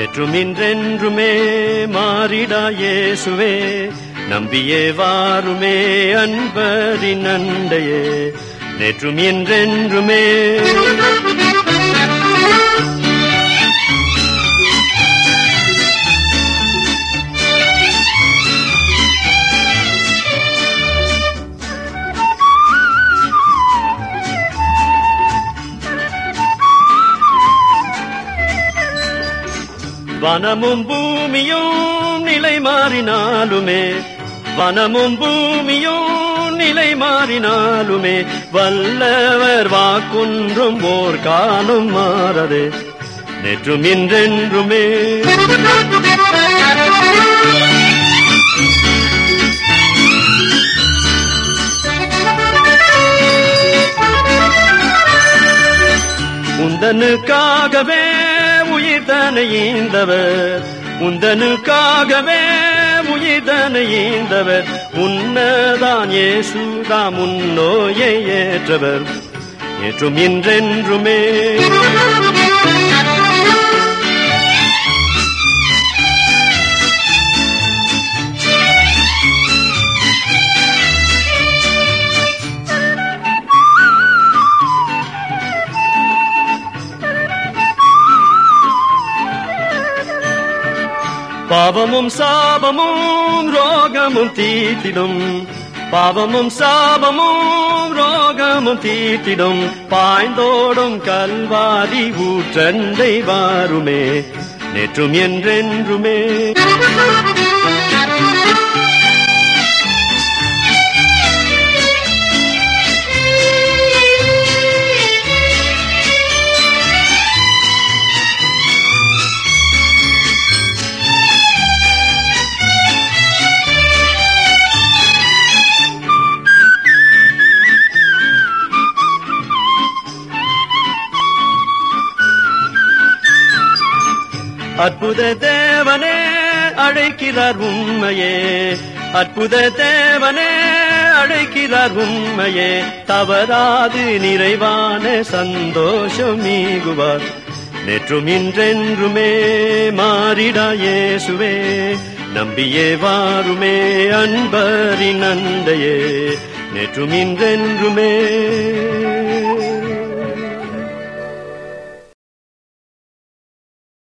நேற்றும் இன்றென்றுமே மாறிடா இயேசுவே. நம்பியே வாருமே அன்பரின் அண்டையே. நேற்றும் என்றென்றுமே வனமும் பூமியும் நிலை மாறினாலுமே வனமும் பூமியும் நிலை மாறினாலுமே வல்லவர் வாக்குன்றும் ஓர் காலம் மாறதே நேற்றும் இன்றென்றுமே உந்தனுக்காகவே உயிர் தனை ஈந்தவர். உந்தனுக்காகவே உயிர் தனை ஈந்தவர். உன்னதான் இயேசுதாம் உன்னோயை ஏற்றவர். ஏற்றும் இன்றென்றுமே. பாவமும் சாபமும் ரோகமும் தீர்த்திடும் பாவமும் சாபமும் ரோகமும் தீர்த்திடும் பாய்ந்தோடும் கல்வாரி ஊற்றண்டை வாருமே நேற்றும் என்றென்றுமே. அற்புத தேவனே அழைக்கிறார் உண்மையே அற்புத தேவனே அழைக்கிறார் உண்மையே தவறாது நிறைவான சந்தோஷம் நீகுவார். நேற்றும் இன்றென்றுமே மாறிடாயே சுவே நம்பியே வாருமே அன்பரின் அண்டையே நேற்றும் இன்றென்றுமே